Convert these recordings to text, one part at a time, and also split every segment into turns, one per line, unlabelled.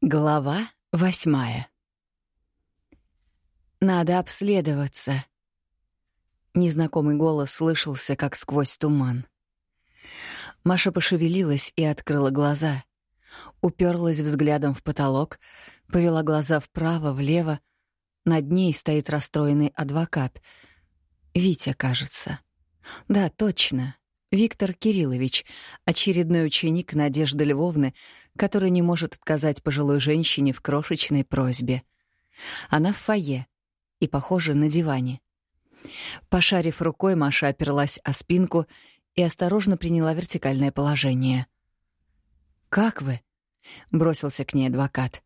Глава восьмая. «Надо обследоваться». Незнакомый голос слышался, как сквозь туман. Маша пошевелилась и открыла глаза. Уперлась взглядом в потолок, повела глаза вправо, влево. Над ней стоит расстроенный адвокат. Витя, кажется. Да, точно. Виктор Кириллович, очередной ученик Надежды Львовны, который не может отказать пожилой женщине в крошечной просьбе. Она в фойе и, похоже, на диване. Пошарив рукой, Маша оперлась о спинку и осторожно приняла вертикальное положение. «Как вы?» — бросился к ней адвокат.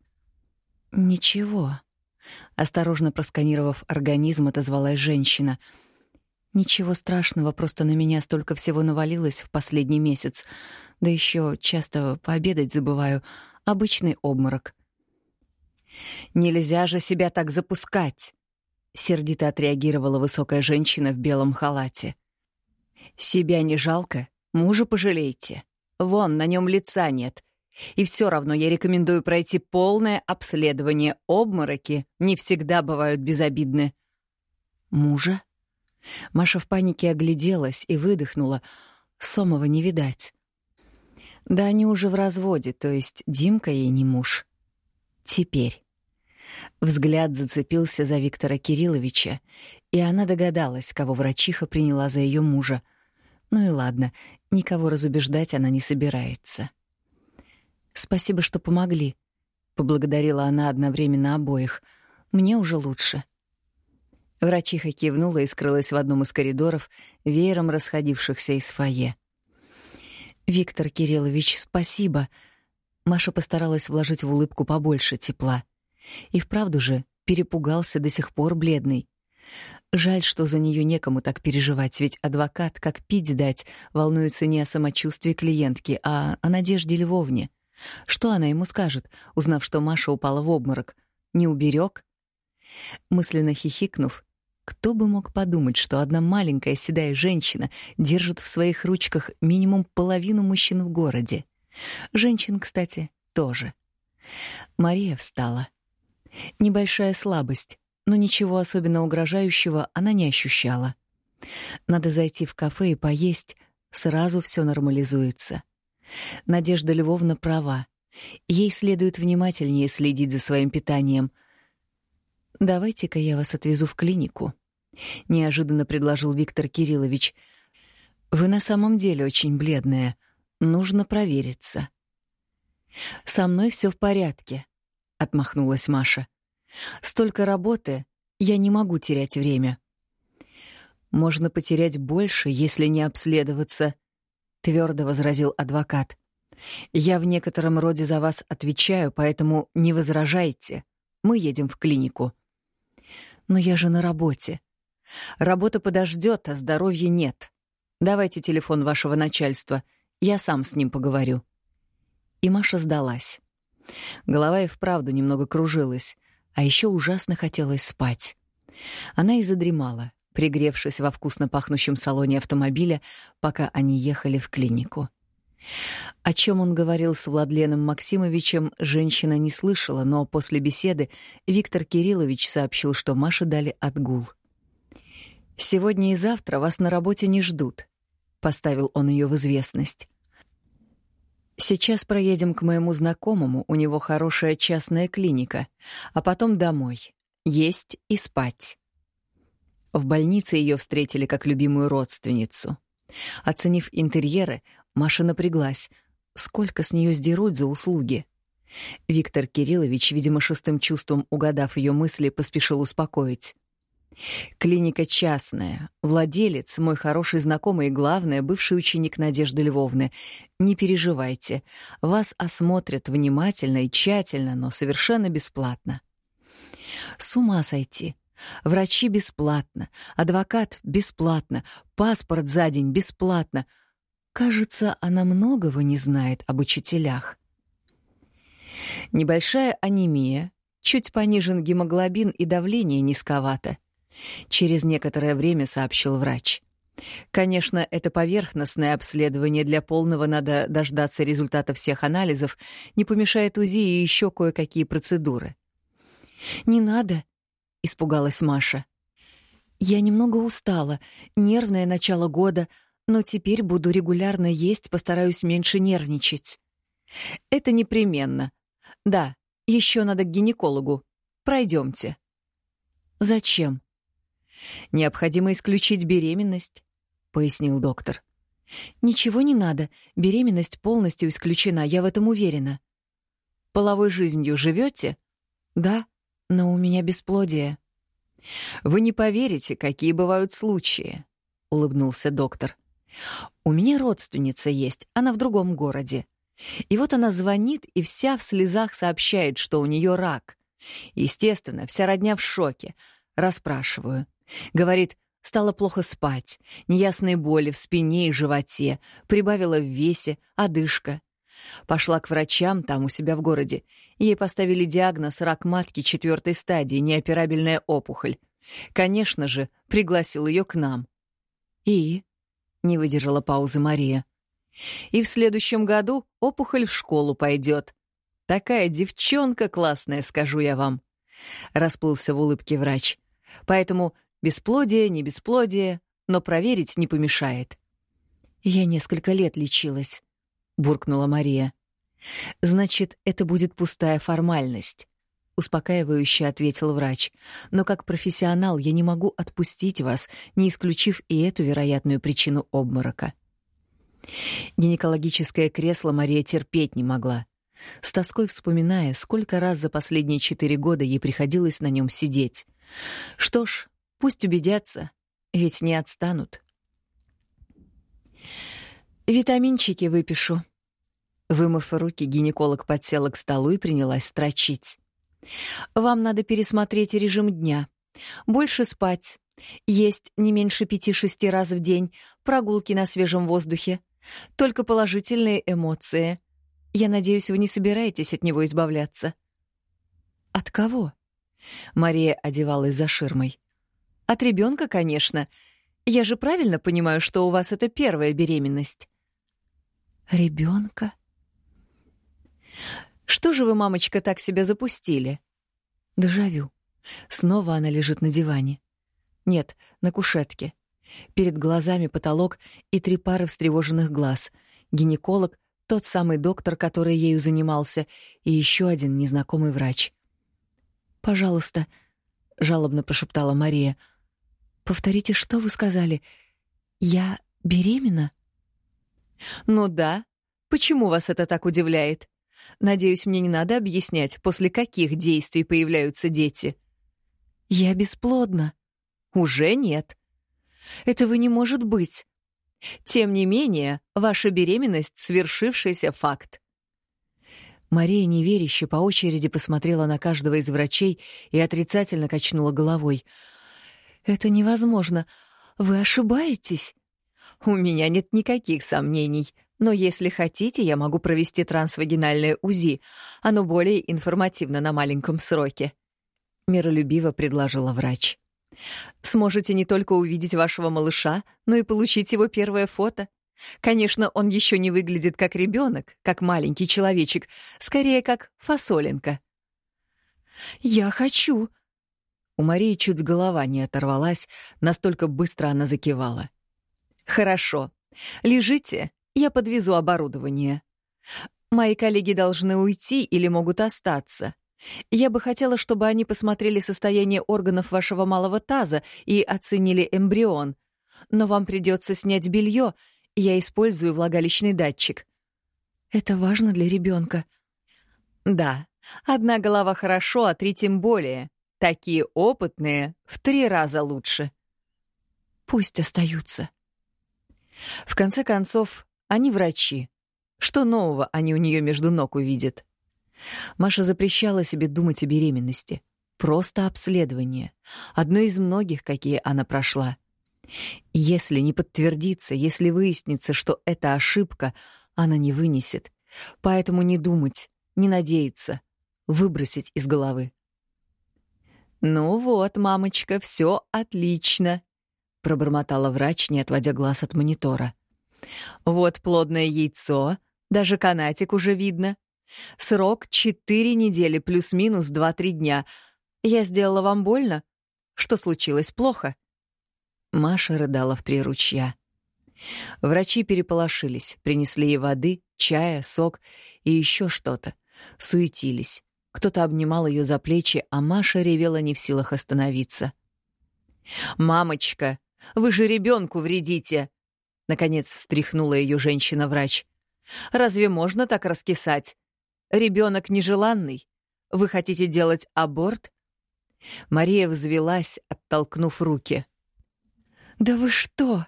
«Ничего». Осторожно просканировав организм, отозвалась женщина — Ничего страшного, просто на меня столько всего навалилось в последний месяц. Да еще часто пообедать забываю. Обычный обморок. «Нельзя же себя так запускать!» — сердито отреагировала высокая женщина в белом халате. «Себя не жалко? Мужа пожалейте. Вон, на нем лица нет. И все равно я рекомендую пройти полное обследование. Обмороки не всегда бывают безобидны». «Мужа?» Маша в панике огляделась и выдохнула. Сомова не видать. Да они уже в разводе, то есть Димка ей не муж. Теперь. Взгляд зацепился за Виктора Кирилловича, и она догадалась, кого врачиха приняла за ее мужа. Ну и ладно, никого разубеждать она не собирается. «Спасибо, что помогли», — поблагодарила она одновременно обоих. «Мне уже лучше». Врачиха кивнула и скрылась в одном из коридоров, веером расходившихся из фойе. «Виктор Кириллович, спасибо!» Маша постаралась вложить в улыбку побольше тепла. И вправду же перепугался до сих пор бледный. Жаль, что за нее некому так переживать, ведь адвокат, как пить дать, волнуется не о самочувствии клиентки, а о Надежде Львовне. Что она ему скажет, узнав, что Маша упала в обморок? Не уберег? Мысленно хихикнув, кто бы мог подумать, что одна маленькая седая женщина держит в своих ручках минимум половину мужчин в городе. Женщин, кстати, тоже. Мария встала. Небольшая слабость, но ничего особенно угрожающего она не ощущала. Надо зайти в кафе и поесть, сразу все нормализуется. Надежда Львовна права. Ей следует внимательнее следить за своим питанием — «Давайте-ка я вас отвезу в клинику», — неожиданно предложил Виктор Кириллович. «Вы на самом деле очень бледная. Нужно провериться». «Со мной все в порядке», — отмахнулась Маша. «Столько работы, я не могу терять время». «Можно потерять больше, если не обследоваться», — твердо возразил адвокат. «Я в некотором роде за вас отвечаю, поэтому не возражайте. Мы едем в клинику». Но я же на работе. Работа подождет, а здоровья нет. Давайте телефон вашего начальства. Я сам с ним поговорю. И Маша сдалась. Голова и вправду немного кружилась, а еще ужасно хотелось спать. Она и задремала, пригревшись во вкусно пахнущем салоне автомобиля, пока они ехали в клинику. О чем он говорил с Владленом Максимовичем, женщина не слышала, но после беседы Виктор Кириллович сообщил, что Маше дали отгул. «Сегодня и завтра вас на работе не ждут», — поставил он ее в известность. «Сейчас проедем к моему знакомому, у него хорошая частная клиника, а потом домой. Есть и спать». В больнице ее встретили как любимую родственницу. Оценив интерьеры, Маша напряглась. Сколько с нее сдерут за услуги? Виктор Кириллович, видимо, шестым чувством угадав ее мысли, поспешил успокоить. Клиника частная. Владелец, мой хороший знакомый и, главное, бывший ученик Надежды Львовны. Не переживайте. Вас осмотрят внимательно и тщательно, но совершенно бесплатно. С ума сойти. Врачи бесплатно, адвокат бесплатно, паспорт за день бесплатно — Кажется, она многого не знает об учителях. Небольшая анемия, чуть понижен гемоглобин и давление низковато. Через некоторое время сообщил врач. Конечно, это поверхностное обследование, для полного надо дождаться результата всех анализов, не помешает УЗИ и еще кое-какие процедуры. «Не надо», — испугалась Маша. «Я немного устала, нервное начало года, но теперь буду регулярно есть, постараюсь меньше нервничать». «Это непременно. Да, еще надо к гинекологу. Пройдемте». «Зачем?» «Необходимо исключить беременность», — пояснил доктор. «Ничего не надо. Беременность полностью исключена, я в этом уверена». «Половой жизнью живете?» «Да, но у меня бесплодие». «Вы не поверите, какие бывают случаи», — улыбнулся доктор. «У меня родственница есть, она в другом городе. И вот она звонит и вся в слезах сообщает, что у нее рак. Естественно, вся родня в шоке. Расспрашиваю. Говорит, стало плохо спать, неясные боли в спине и животе, прибавила в весе, одышка. Пошла к врачам там у себя в городе. Ей поставили диагноз рак матки четвертой стадии, неоперабельная опухоль. Конечно же, пригласил ее к нам. И? Не выдержала паузы Мария. И в следующем году опухоль в школу пойдет. Такая девчонка классная, скажу я вам. Расплылся в улыбке врач. Поэтому бесплодие, не бесплодие, но проверить не помешает. Я несколько лет лечилась, буркнула Мария. Значит, это будет пустая формальность. Успокаивающе ответил врач. Но как профессионал я не могу отпустить вас, не исключив и эту вероятную причину обморока. Гинекологическое кресло Мария терпеть не могла. С тоской вспоминая, сколько раз за последние четыре года ей приходилось на нем сидеть. Что ж, пусть убедятся, ведь не отстанут. «Витаминчики выпишу». Вымыв руки, гинеколог подсела к столу и принялась строчить. «Вам надо пересмотреть режим дня. Больше спать. Есть не меньше пяти-шести раз в день. Прогулки на свежем воздухе. Только положительные эмоции. Я надеюсь, вы не собираетесь от него избавляться. От кого? Мария одевалась за ширмой. От ребенка, конечно. Я же правильно понимаю, что у вас это первая беременность. Ребенка? Что же вы, мамочка, так себя запустили? Дежавю. Снова она лежит на диване. Нет, на кушетке. Перед глазами потолок и три пары встревоженных глаз. Гинеколог, тот самый доктор, который ею занимался, и еще один незнакомый врач. «Пожалуйста», — жалобно прошептала Мария, — «повторите, что вы сказали? Я беременна?» «Ну да. Почему вас это так удивляет? Надеюсь, мне не надо объяснять, после каких действий появляются дети». «Я бесплодна». «Уже нет. Этого не может быть. Тем не менее, ваша беременность — свершившийся факт. Мария неверяще по очереди посмотрела на каждого из врачей и отрицательно качнула головой. «Это невозможно. Вы ошибаетесь?» «У меня нет никаких сомнений. Но если хотите, я могу провести трансвагинальное УЗИ. Оно более информативно на маленьком сроке», — миролюбиво предложила врач. Сможете не только увидеть вашего малыша, но и получить его первое фото. Конечно, он еще не выглядит как ребенок, как маленький человечек, скорее как фасолинка. «Я хочу!» У Марии чуть с голова не оторвалась, настолько быстро она закивала. «Хорошо. Лежите, я подвезу оборудование. Мои коллеги должны уйти или могут остаться. Я бы хотела, чтобы они посмотрели состояние органов вашего малого таза и оценили эмбрион. Но вам придется снять белье, я использую влагалищный датчик. Это важно для ребенка. Да, одна голова хорошо, а три тем более. Такие опытные в три раза лучше. Пусть остаются. В конце концов, они врачи. Что нового они у нее между ног увидят? Маша запрещала себе думать о беременности. Просто обследование. Одно из многих, какие она прошла. Если не подтвердится, если выяснится, что это ошибка, она не вынесет. Поэтому не думать, не надеяться, выбросить из головы. «Ну вот, мамочка, все отлично», пробормотала врач, не отводя глаз от монитора. Вот плодное яйцо, даже канатик уже видно. Срок — четыре недели плюс-минус два-три дня. Я сделала вам больно? Что случилось? Плохо?» Маша рыдала в три ручья. Врачи переполошились, принесли ей воды, чая, сок и еще что-то. Суетились. Кто-то обнимал ее за плечи, а Маша ревела не в силах остановиться. «Мамочка, вы же ребенку вредите!» Наконец встряхнула ее женщина-врач. «Разве можно так раскисать? Ребенок нежеланный. Вы хотите делать аборт?» Мария взвелась, оттолкнув руки. «Да вы что?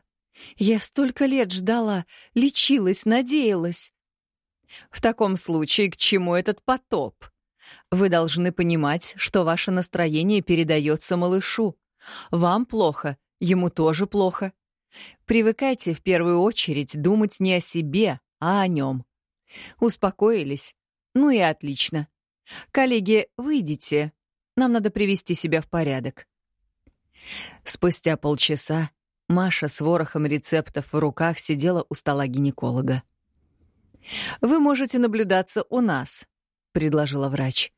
Я столько лет ждала, лечилась, надеялась. В таком случае к чему этот потоп? Вы должны понимать, что ваше настроение передается малышу. Вам плохо, ему тоже плохо. Привыкайте в первую очередь думать не о себе, а о нем. Успокоились? Ну и отлично. Коллеги, выйдите. Нам надо привести себя в порядок. Спустя полчаса Маша с ворохом рецептов в руках сидела у стола гинеколога. «Вы можете наблюдаться у нас», — предложила врач.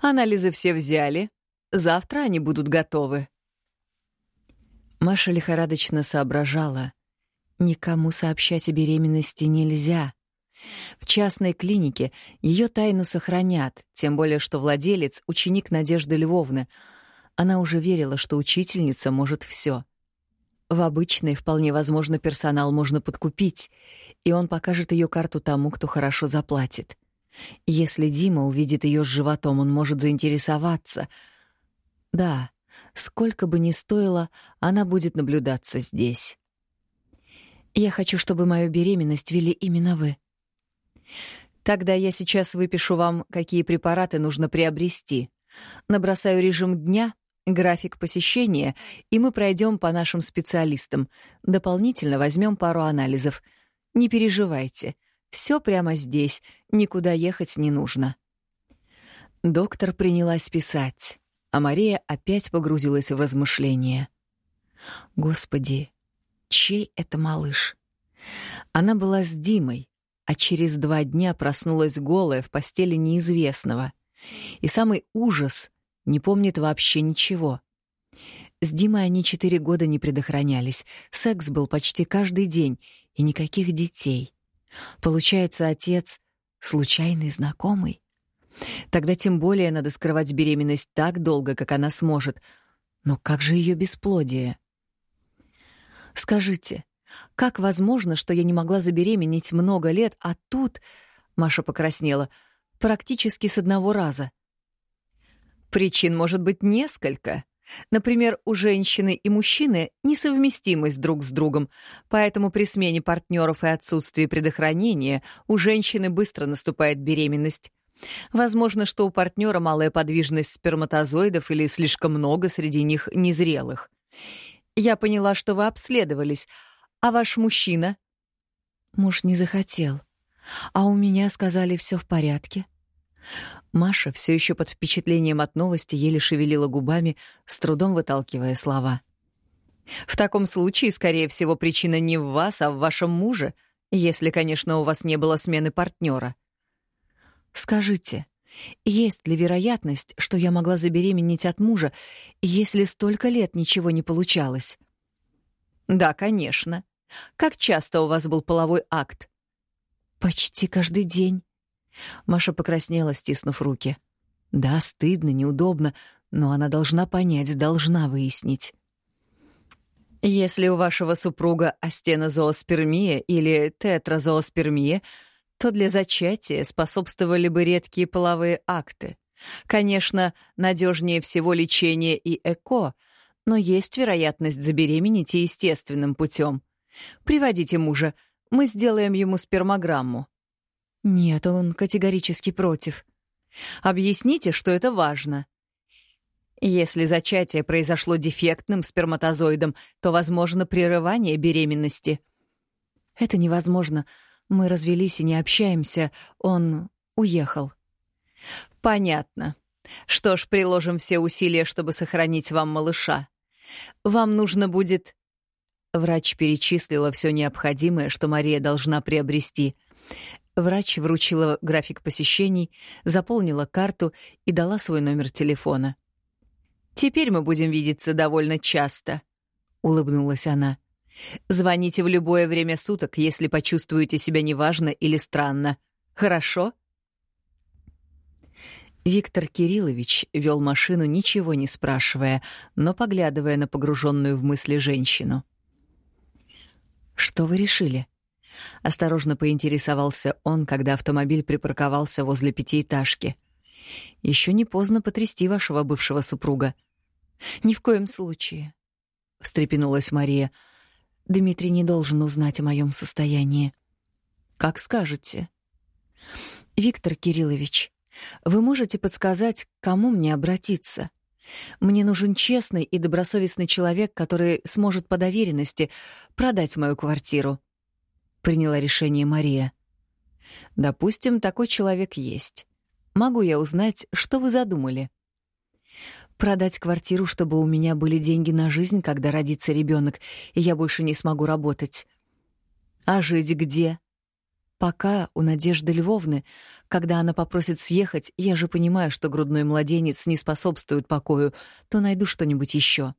«Анализы все взяли. Завтра они будут готовы». Маша лихорадочно соображала. Никому сообщать о беременности нельзя. В частной клинике ее тайну сохранят, тем более что владелец — ученик Надежды Львовны. Она уже верила, что учительница может все. В обычной, вполне возможно, персонал можно подкупить, и он покажет ее карту тому, кто хорошо заплатит. Если Дима увидит ее с животом, он может заинтересоваться. Да, сколько бы ни стоило, она будет наблюдаться здесь. Я хочу, чтобы мою беременность вели именно вы. Тогда я сейчас выпишу вам, какие препараты нужно приобрести. Набросаю режим дня, график посещения, и мы пройдем по нашим специалистам. Дополнительно возьмем пару анализов. Не переживайте, все прямо здесь, никуда ехать не нужно. Доктор принялась писать, а Мария опять погрузилась в размышления. Господи, чей это малыш? Она была с Димой, а через два дня проснулась голая в постели неизвестного. И самый ужас — не помнит вообще ничего. С Димой они четыре года не предохранялись, секс был почти каждый день, и никаких детей. Получается, отец — случайный знакомый? Тогда тем более надо скрывать беременность так долго, как она сможет. Но как же ее бесплодие? Скажите, как возможно, что я не могла забеременеть много лет, а тут, Маша покраснела, практически с одного раза? Причин может быть несколько. Например, у женщины и мужчины несовместимость друг с другом, поэтому при смене партнеров и отсутствии предохранения у женщины быстро наступает беременность. Возможно, что у партнера малая подвижность сперматозоидов или слишком много среди них незрелых. Я поняла, что вы обследовались, а ваш мужчина? Муж не захотел. А у меня сказали, все в порядке. Маша, все еще под впечатлением от новости, еле шевелила губами, с трудом выталкивая слова. В таком случае, скорее всего, причина не в вас, а в вашем муже, если, конечно, у вас не было смены партнера. Скажите, есть ли вероятность, что я могла забеременеть от мужа, если столько лет ничего не получалось? Да, конечно. Как часто у вас был половой акт? Почти каждый день. Маша покраснела, стиснув руки. Да, стыдно, неудобно, но она должна понять, должна выяснить. Если у вашего супруга астенозооспермия или тетразооспермия, то для зачатия способствовали бы редкие половые акты. Конечно, надежнее всего лечение и ЭКО, но есть вероятность забеременеть естественным путем. Приводите мужа, мы сделаем ему спермограмму. Нет, он категорически против. Объясните, что это важно. Если зачатие произошло дефектным сперматозоидом, то возможно прерывание беременности. Это невозможно. Мы развелись и не общаемся. Он уехал. Понятно. Что ж, приложим все усилия, чтобы сохранить вам малыша. Вам нужно будет Врач перечислила все необходимое, что Мария должна приобрести. Врач вручила график посещений, заполнила карту и дала свой номер телефона. «Теперь мы будем видеться довольно часто», — улыбнулась она. «Звоните в любое время суток, если почувствуете себя неважно или странно. Хорошо?» Виктор Кириллович вел машину, ничего не спрашивая, но поглядывая на погруженную в мысли женщину. «Что вы решили?» Осторожно поинтересовался он, когда автомобиль припарковался возле пятиэтажки. Еще не поздно потрясти вашего бывшего супруга. Ни в коем случае, встрепенулась Мария. Дмитрий не должен узнать о моем состоянии. Как скажете. Виктор Кириллович, вы можете подсказать, к кому мне обратиться? Мне нужен честный и добросовестный человек, который сможет по доверенности продать мою квартиру приняла решение Мария. Допустим, такой человек есть. Могу я узнать, что вы задумали? Продать квартиру, чтобы у меня были деньги на жизнь, когда родится ребенок, и я больше не смогу работать. А жить где? Пока у Надежды Львовны, когда она попросит съехать, я же понимаю, что грудной младенец не способствует покою, то найду что-нибудь еще.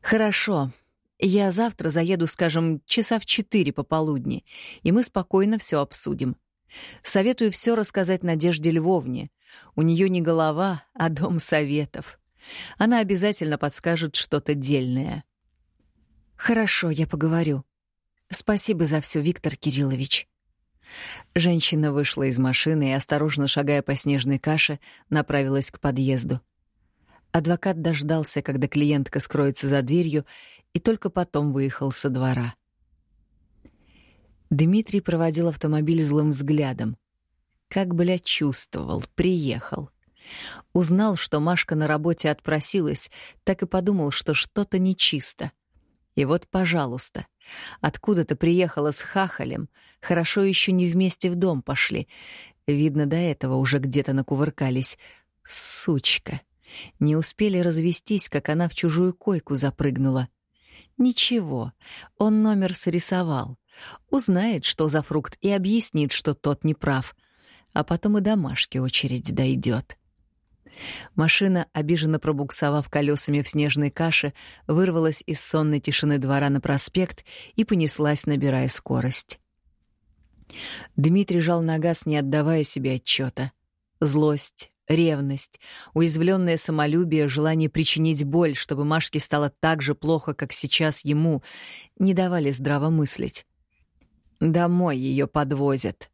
Хорошо, я завтра заеду, скажем, часа в четыре пополудни, и мы спокойно все обсудим. Советую все рассказать Надежде Львовне. У нее не голова, а дом советов. Она обязательно подскажет что-то дельное. Хорошо, я поговорю. Спасибо за все, Виктор Кириллович. Женщина вышла из машины и, осторожно шагая по снежной каше, направилась к подъезду. Адвокат дождался, когда клиентка скроется за дверью, и только потом выехал со двора. Дмитрий проводил автомобиль злым взглядом. Как, блядь, чувствовал, приехал. Узнал, что Машка на работе отпросилась, так и подумал, что что-то нечисто. И вот, пожалуйста, откуда ты приехала с хахалем, хорошо еще не вместе в дом пошли. Видно, до этого уже где-то накувыркались. Сучка. Не успели развестись, как она в чужую койку запрыгнула. Ничего, он номер срисовал. Узнает, что за фрукт, и объяснит, что тот не прав. А потом и до Машки очередь дойдет. Машина, обиженно пробуксовав колесами в снежной каше, вырвалась из сонной тишины двора на проспект и понеслась, набирая скорость. Дмитрий жал на газ, не отдавая себе отчета. Злость, Ревность, уязвленное самолюбие, желание причинить боль, чтобы Машке стало так же плохо, как сейчас ему, не давали здраво мыслить. Домой ее подвозят.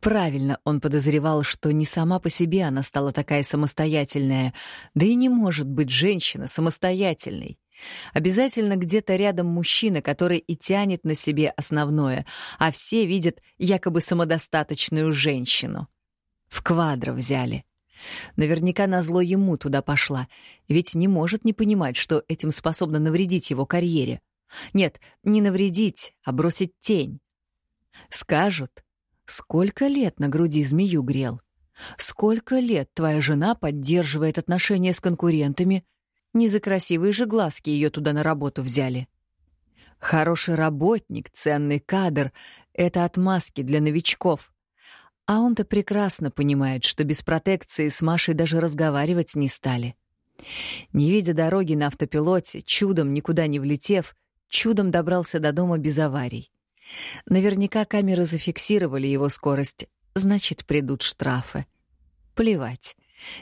Правильно он подозревал, что не сама по себе она стала такая самостоятельная, да и не может быть женщина самостоятельной. Обязательно где-то рядом мужчина, который и тянет на себе основное, а все видят якобы самодостаточную женщину. В квадро взяли. Наверняка назло ему туда пошла, ведь не может не понимать, что этим способно навредить его карьере. Нет, не навредить, а бросить тень. Скажут, сколько лет на груди змею грел? Сколько лет твоя жена поддерживает отношения с конкурентами? Не за красивые же глазки ее туда на работу взяли. Хороший работник, ценный кадр — это отмазки для новичков. А он-то прекрасно понимает, что без протекции с Машей даже разговаривать не стали. Не видя дороги на автопилоте, чудом никуда не влетев, чудом добрался до дома без аварий. Наверняка камеры зафиксировали его скорость, значит, придут штрафы. Плевать.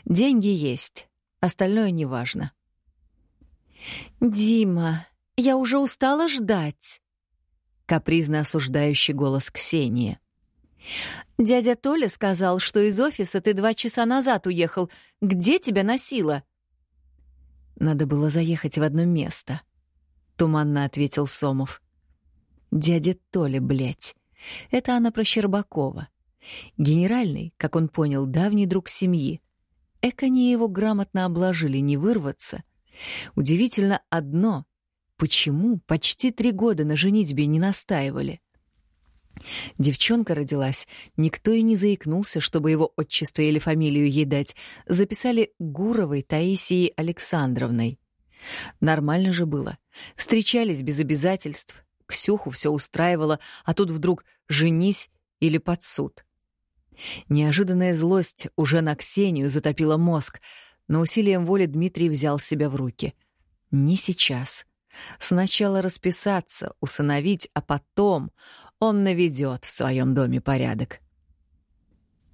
Деньги есть, остальное неважно. «Дима, я уже устала ждать», — капризно осуждающий голос Ксении. Дядя Толя сказал, что из офиса ты два часа назад уехал. Где тебя носило? Надо было заехать в одно место, туманно ответил Сомов. Дядя Толя, блядь. Это она про Щербакова. Генеральный, как он понял, давний друг семьи. Эк они его грамотно обложили, не вырваться. Удивительно одно — почему почти три года на женитьбе не настаивали? Девчонка родилась, никто и не заикнулся, чтобы его отчество или фамилию ей дать. Записали Гуровой Таисией Александровной. Нормально же было. Встречались без обязательств. Ксюху все устраивало, а тут вдруг «женись» или «под суд». Неожиданная злость уже на Ксению затопила мозг, но усилием воли Дмитрий взял себя в руки. Не сейчас. Сначала расписаться, усыновить, а потом он наведет в своем доме порядок.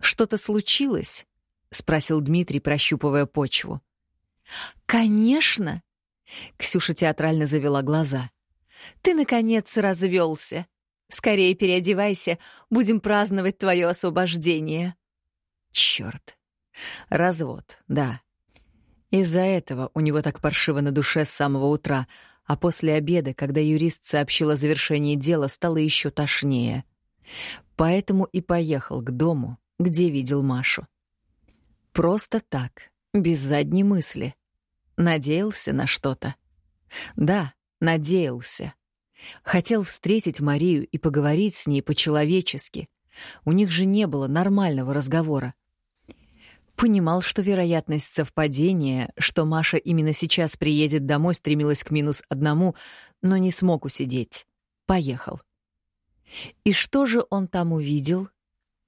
«Что-то случилось?» — спросил Дмитрий, прощупывая почву. «Конечно!» — Ксюша театрально завела глаза. «Ты, наконец, развелся. Скорее переодевайся, будем праздновать твое освобождение». Черт. Развод, да. Из-за этого у него так паршиво на душе с самого утра, а после обеда, когда юрист сообщил о завершении дела, стало еще тошнее. Поэтому и поехал к дому, где видел Машу. Просто так, без задней мысли. Надеялся на что-то. Да, надеялся. Хотел встретить Марию и поговорить с ней по-человечески. У них же не было нормального разговора. Понимал, что вероятность совпадения, что Маша именно сейчас приедет домой, стремилась к минус одному, но не смог усидеть. Поехал. И что же он там увидел?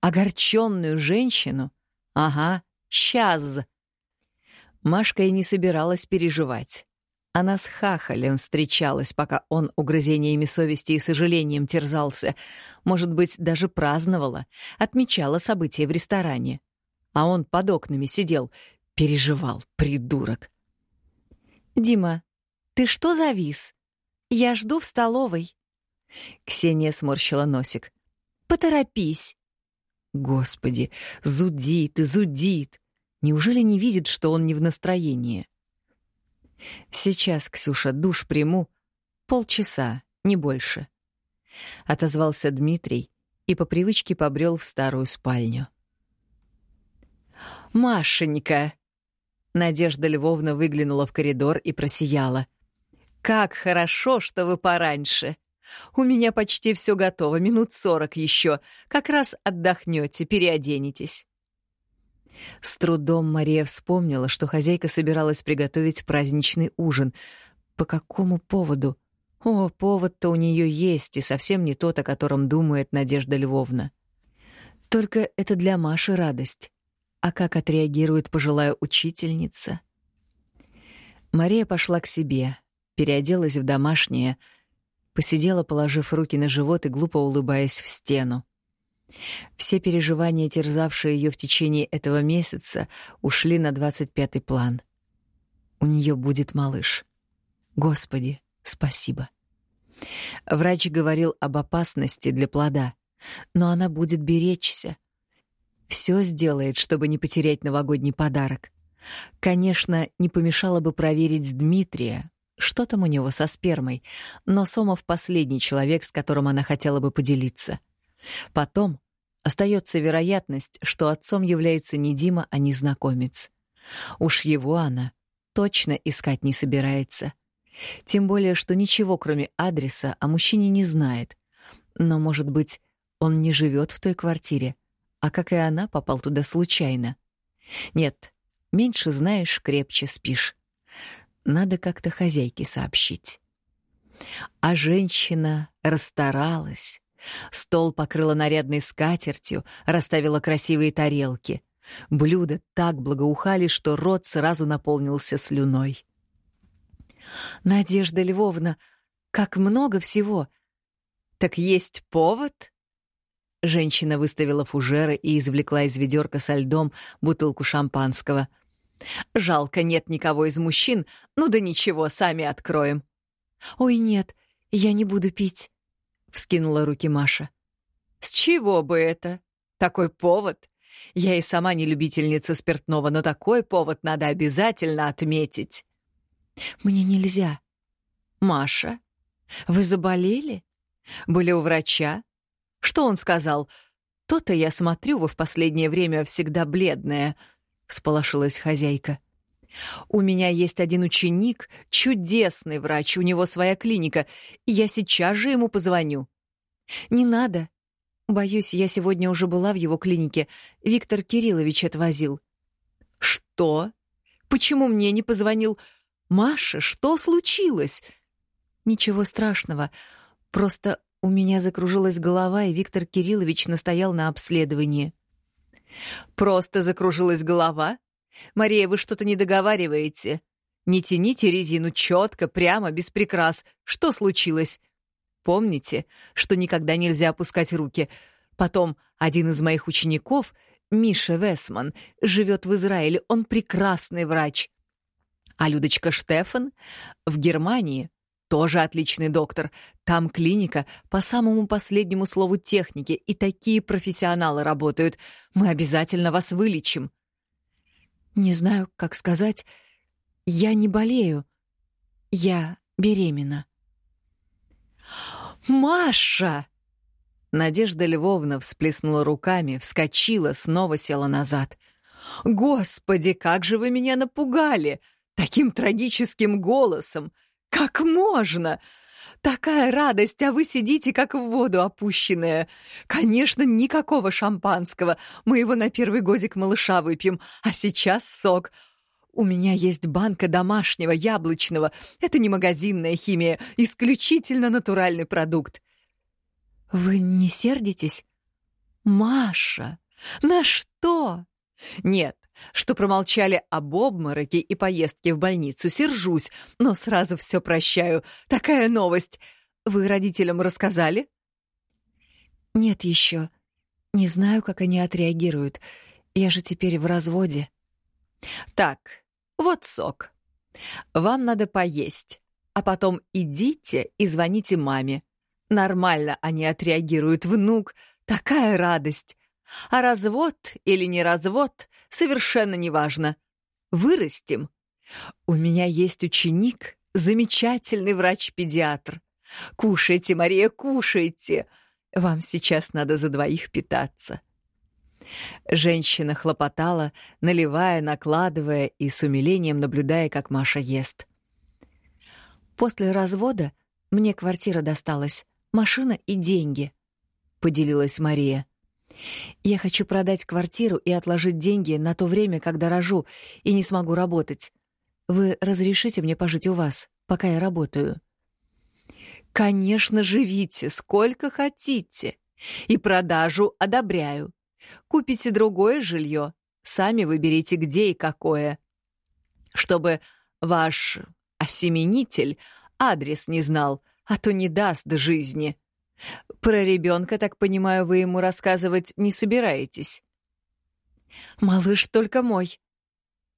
Огорченную женщину? Ага, сейчас. Машка и не собиралась переживать. Она с хахалем встречалась, пока он угрызениями совести и сожалением терзался. Может быть, даже праздновала, отмечала события в ресторане а он под окнами сидел, переживал, придурок. «Дима, ты что завис? Я жду в столовой». Ксения сморщила носик. «Поторопись». Господи, зудит и зудит. Неужели не видит, что он не в настроении? Сейчас, Ксюша, душ приму. Полчаса, не больше. Отозвался Дмитрий и по привычке побрел в старую спальню. «Машенька!» Надежда Львовна выглянула в коридор и просияла. «Как хорошо, что вы пораньше! У меня почти все готово, минут сорок еще. Как раз отдохнете, переоденетесь». С трудом Мария вспомнила, что хозяйка собиралась приготовить праздничный ужин. По какому поводу? О, повод-то у нее есть, и совсем не тот, о котором думает Надежда Львовна. Только это для Маши радость. А как отреагирует пожилая учительница? Мария пошла к себе, переоделась в домашнее, посидела, положив руки на живот и глупо улыбаясь в стену. Все переживания, терзавшие ее в течение этого месяца, ушли на двадцать пятый план. У нее будет малыш. Господи, спасибо. Врач говорил об опасности для плода, но она будет беречься, все сделает, чтобы не потерять новогодний подарок. Конечно, не помешало бы проверить Дмитрия, что там у него со спермой, но Сомов последний человек, с которым она хотела бы поделиться. Потом остается вероятность, что отцом является не Дима, а незнакомец. Уж его она точно искать не собирается. Тем более, что ничего, кроме адреса, о мужчине не знает. Но, может быть, он не живет в той квартире, а как и она, попал туда случайно. Нет, меньше знаешь, крепче спишь. Надо как-то хозяйке сообщить. А женщина расстаралась. Стол покрыла нарядной скатертью, расставила красивые тарелки. Блюда так благоухали, что рот сразу наполнился слюной. «Надежда Львовна, как много всего! Так есть повод?» Женщина выставила фужеры и извлекла из ведерка со льдом бутылку шампанского. «Жалко, нет никого из мужчин. Ну да ничего, сами откроем». «Ой, нет, я не буду пить», — вскинула руки Маша. «С чего бы это? Такой повод. Я и сама не любительница спиртного, но такой повод надо обязательно отметить». «Мне нельзя». «Маша, вы заболели? Были у врача?» Что он сказал? То-то я смотрю, вы в последнее время всегда бледная, сполошилась хозяйка. У меня есть один ученик, чудесный врач, у него своя клиника. Я сейчас же ему позвоню. Не надо. Боюсь, я сегодня уже была в его клинике. Виктор Кириллович отвозил. Что? Почему мне не позвонил? Маша, что случилось?» «Ничего страшного. Просто у меня закружилась голова, и Виктор Кириллович настоял на обследовании». «Просто закружилась голова? Мария, вы что-то не договариваете. Не тяните резину четко, прямо, без прикрас. Что случилось? Помните, что никогда нельзя опускать руки. Потом один из моих учеников, Миша Весман, живет в Израиле. Он прекрасный врач. А Людочка Штефан в Германии тоже отличный доктор. Там клиника по самому последнему слову техники, и такие профессионалы работают. Мы обязательно вас вылечим. Не знаю, как сказать. Я не болею. Я беременна. «Маша!» Надежда Львовна всплеснула руками, вскочила, снова села назад. «Господи, как же вы меня напугали! Таким трагическим голосом! Как можно? Такая радость, а вы сидите, как в воду опущенная. Конечно, никакого шампанского. Мы его на первый годик малыша выпьем, а сейчас сок. У меня есть банка домашнего, яблочного. Это не магазинная химия, исключительно натуральный продукт. Вы не сердитесь? Маша, на что? Нет, что промолчали об обмороке и поездке в больницу, сержусь, но сразу все прощаю. Такая новость. Вы родителям рассказали? Нет еще. Не знаю, как они отреагируют. Я же теперь в разводе. Так, вот сок. Вам надо поесть, а потом идите и звоните маме. Нормально они отреагируют, внук. Такая радость. А развод или не развод — совершенно неважно. Вырастим. У меня есть ученик, замечательный врач-педиатр. Кушайте, Мария, кушайте. Вам сейчас надо за двоих питаться. Женщина хлопотала, наливая, накладывая и с умилением наблюдая, как Маша ест. После развода мне квартира досталась, машина и деньги, поделилась Мария. Я хочу продать квартиру и отложить деньги на то время, когда рожу и не смогу работать. Вы разрешите мне пожить у вас, пока я работаю? Конечно, живите сколько хотите. И продажу одобряю. Купите другое жилье, сами выберите где и какое. Чтобы ваш осеменитель адрес не знал, а то не даст жизни. Про ребенка, так понимаю, вы ему рассказывать не собираетесь. Малыш только мой.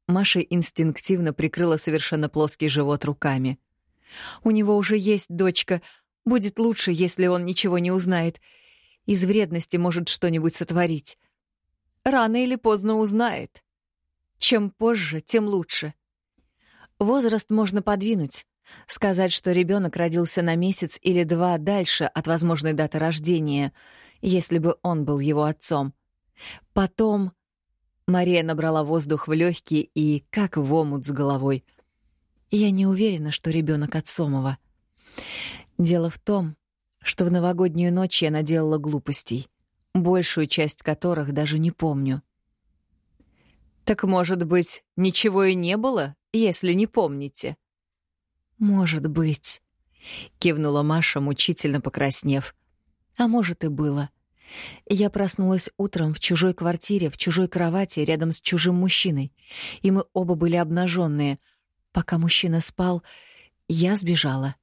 Маша инстинктивно прикрыла совершенно плоский живот руками. У него уже есть дочка. Будет лучше, если он ничего не узнает. Из вредности может что-нибудь сотворить. Рано или поздно узнает. Чем позже, тем лучше. Возраст можно подвинуть. Сказать, что ребенок родился на месяц или два дальше от возможной даты рождения, если бы он был его отцом. Потом Мария набрала воздух в легкие и как в омут с головой. Я не уверена, что ребенок от Сомова. Дело в том, что в новогоднюю ночь я наделала глупостей, большую часть которых даже не помню. Так, может быть, ничего и не было, если не помните? «Может быть», — кивнула Маша, мучительно покраснев. «А может и было. Я проснулась утром в чужой квартире, в чужой кровати, рядом с чужим мужчиной, и мы оба были обнаженные. Пока мужчина спал, я сбежала».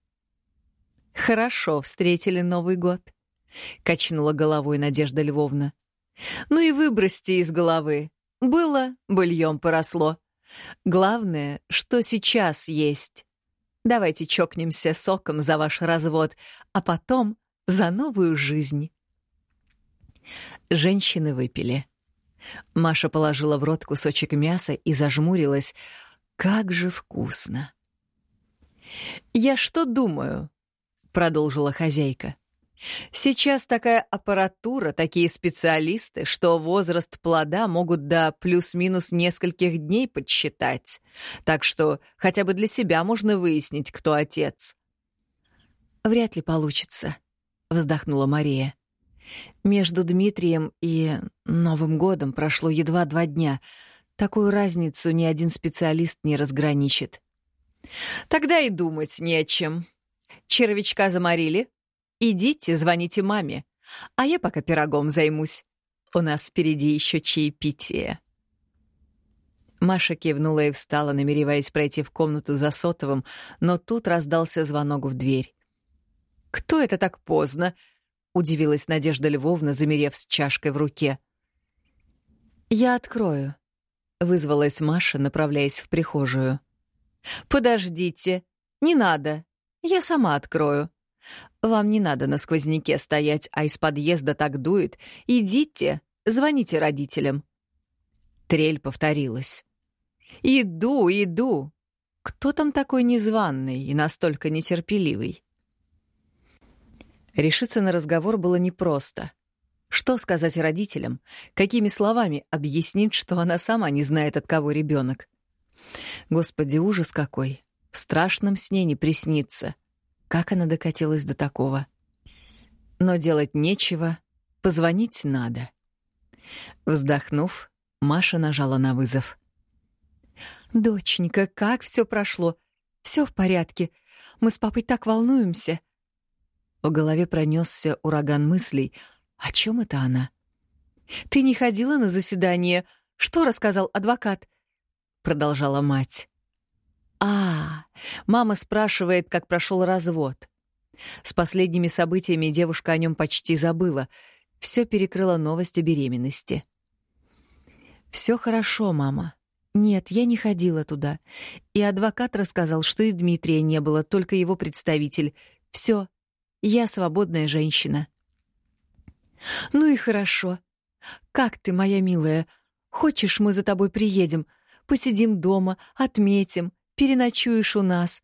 «Хорошо встретили Новый год», — качнула головой Надежда Львовна. «Ну и выбросьте из головы. Было, быльем поросло. Главное, что сейчас есть». Давайте чокнемся соком за ваш развод, а потом за новую жизнь. Женщины выпили. Маша положила в рот кусочек мяса и зажмурилась. Как же вкусно! «Я что думаю?» — продолжила хозяйка. Сейчас такая аппаратура, такие специалисты, что возраст плода могут до плюс-минус нескольких дней подсчитать. Так что хотя бы для себя можно выяснить, кто отец. «Вряд ли получится», — вздохнула Мария. «Между Дмитрием и Новым годом прошло едва два дня. Такую разницу ни один специалист не разграничит». Тогда и думать не о чем. Червячка заморили? Идите, звоните маме. А я пока пирогом займусь. У нас впереди еще чаепитие. Маша кивнула и встала, намереваясь пройти в комнату за сотовым, но тут раздался звонок в дверь. «Кто это так поздно?» — удивилась Надежда Львовна, замерев с чашкой в руке. «Я открою», — вызвалась Маша, направляясь в прихожую. «Подождите, не надо, я сама открою. Вам не надо на сквозняке стоять, а из подъезда так дует. Идите, звоните родителям». Трель повторилась. «Иду, иду. Кто там такой незваный и настолько нетерпеливый?» Решиться на разговор было непросто. Что сказать родителям? Какими словами объяснить, что она сама не знает, от кого ребенок? Господи, ужас какой! В страшном сне не приснится. Как она докатилась до такого? Но делать нечего, позвонить надо. Вздохнув, Маша нажала на вызов. «Доченька, как все прошло? Все в порядке. Мы с папой так волнуемся». В голове пронесся ураган мыслей. О чем это она? «Ты не ходила на заседание? Что рассказал адвокат?» Продолжала мать. «А, мама спрашивает, как прошел развод». С последними событиями девушка о нем почти забыла. Все перекрыла новость о беременности. «Все хорошо, мама. Нет, я не ходила туда. И адвокат рассказал, что и Дмитрия не было, только его представитель. Все, я свободная женщина». «Ну и хорошо. Как ты, моя милая? Хочешь, мы за тобой приедем? Посидим дома, отметим, переночуешь у нас.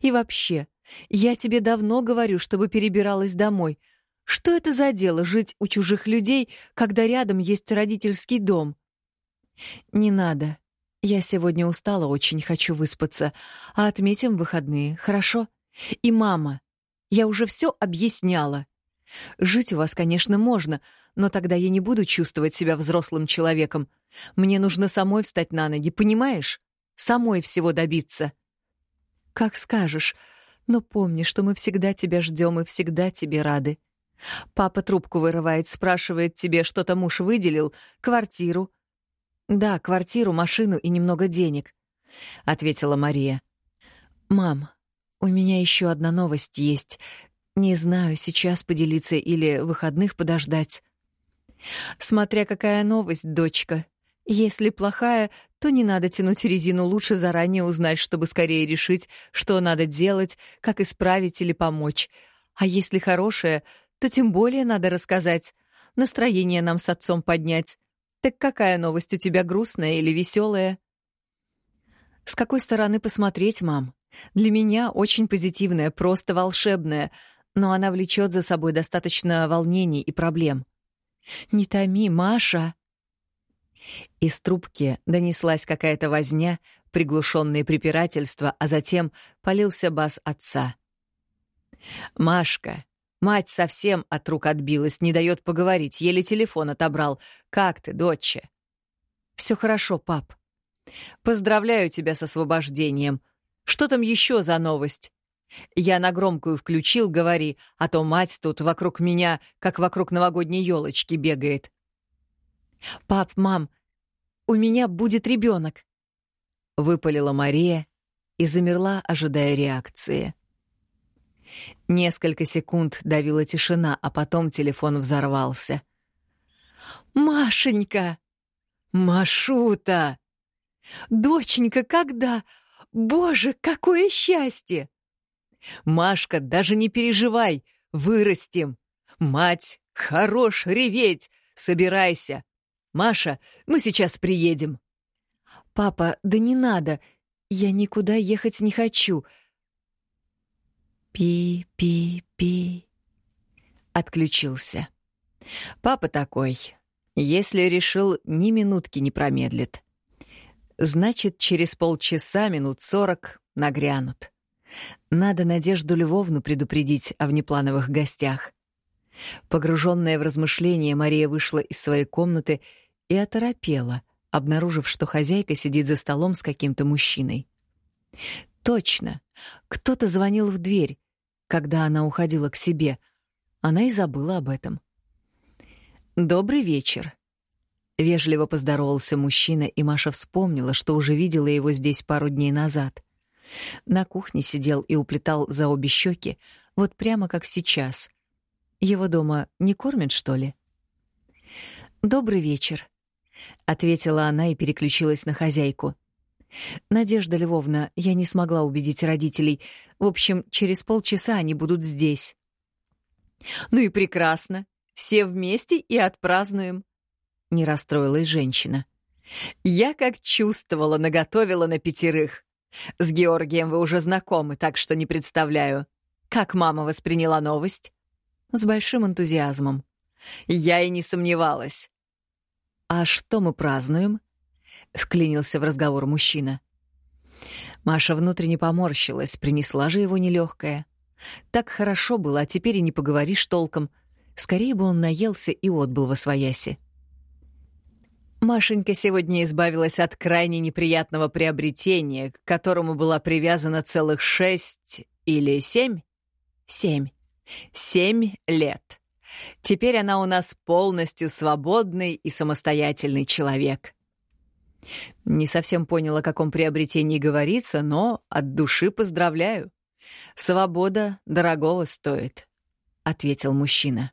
И вообще, я тебе давно говорю, чтобы перебиралась домой. Что это за дело жить у чужих людей, когда рядом есть родительский дом? Не надо. Я сегодня устала, очень хочу выспаться. А отметим выходные, хорошо? И мама, я уже все объясняла. Жить у вас, конечно, можно, но тогда я не буду чувствовать себя взрослым человеком. Мне нужно самой встать на ноги, понимаешь? Самой всего добиться. Как скажешь, но помни, что мы всегда тебя ждем и всегда тебе рады. Папа трубку вырывает, спрашивает тебе, что-то муж выделил, квартиру. Да, квартиру, машину и немного денег, — ответила Мария. Мам, у меня еще одна новость есть. Не знаю, сейчас поделиться или выходных подождать. Смотря какая новость, дочка. Если плохая, то не надо тянуть резину, лучше заранее узнать, чтобы скорее решить, что надо делать, как исправить или помочь. А если хорошая, то тем более надо рассказать. Настроение нам с отцом поднять. Так какая новость у тебя грустная или веселая? С какой стороны посмотреть, мам? Для меня очень позитивная, просто волшебная, но она влечет за собой достаточно волнений и проблем. «Не томи, Маша!» Из трубки донеслась какая-то возня, приглушенные препирательства, а затем полился бас отца. «Машка, мать совсем от рук отбилась, не дает поговорить, еле телефон отобрал. Как ты, доча?» «Все хорошо, пап. Поздравляю тебя с освобождением. Что там еще за новость?» Я на громкую включил, говори, а то мать тут вокруг меня, как вокруг новогодней елочки, бегает. «Пап, мам, у меня будет ребенок», — выпалила Мария и замерла, ожидая реакции. Несколько секунд давила тишина, а потом телефон взорвался. «Машенька! Машута! Доченька, когда? Боже, какое счастье!» «Машка, даже не переживай, вырастим! Мать, хорош реветь! Собирайся! Маша, мы сейчас приедем!» «Папа, да не надо! Я никуда ехать не хочу!» «Пи-пи-пи...» Отключился. Папа такой. Если решил, ни минутки не промедлит. Значит, через полчаса, минут сорок, нагрянут. Надо Надежду Львовну предупредить о внеплановых гостях. Погруженная в размышления, Мария вышла из своей комнаты и оторопела, обнаружив, что хозяйка сидит за столом с каким-то мужчиной. Точно. Кто-то звонил в дверь, когда она уходила к себе. Она и забыла об этом. «Добрый вечер», Вежливо поздоровался мужчина, и Маша вспомнила, что уже видела его здесь пару дней назад. На кухне сидел и уплетал за обе щеки, вот прямо как сейчас. Его дома не кормят, что ли? «Добрый вечер», — ответила она и переключилась на хозяйку. «Надежда Львовна, я не смогла убедить родителей. В общем, через полчаса они будут здесь». «Ну и прекрасно. Все вместе и отпразднуем», — не расстроилась женщина. «Я как чувствовала, наготовила на пятерых. С Георгием вы уже знакомы, так что не представляю. Как мама восприняла новость?» «С большим энтузиазмом». «Я и не сомневалась». «А что мы празднуем?» — вклинился в разговор мужчина. Маша внутренне поморщилась, принесла же его нелегкое. Так хорошо было, а теперь и не поговоришь толком. Скорее бы он наелся и отбыл во свояси. Машенька сегодня избавилась от крайне неприятного приобретения, к которому была привязана целых шесть или семь? Семь. Семь лет. Теперь она у нас полностью свободный и самостоятельный человек. Не совсем поняла, о каком приобретении говорится, но от души поздравляю. Свобода дорогого стоит, — ответил мужчина.